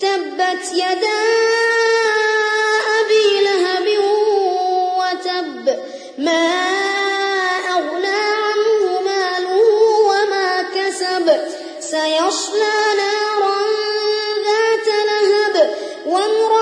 تبت يدا أبي لهب وتب ما أغنى عنه ماله وما كسب سيصلى نارا ذات لهب وامرأة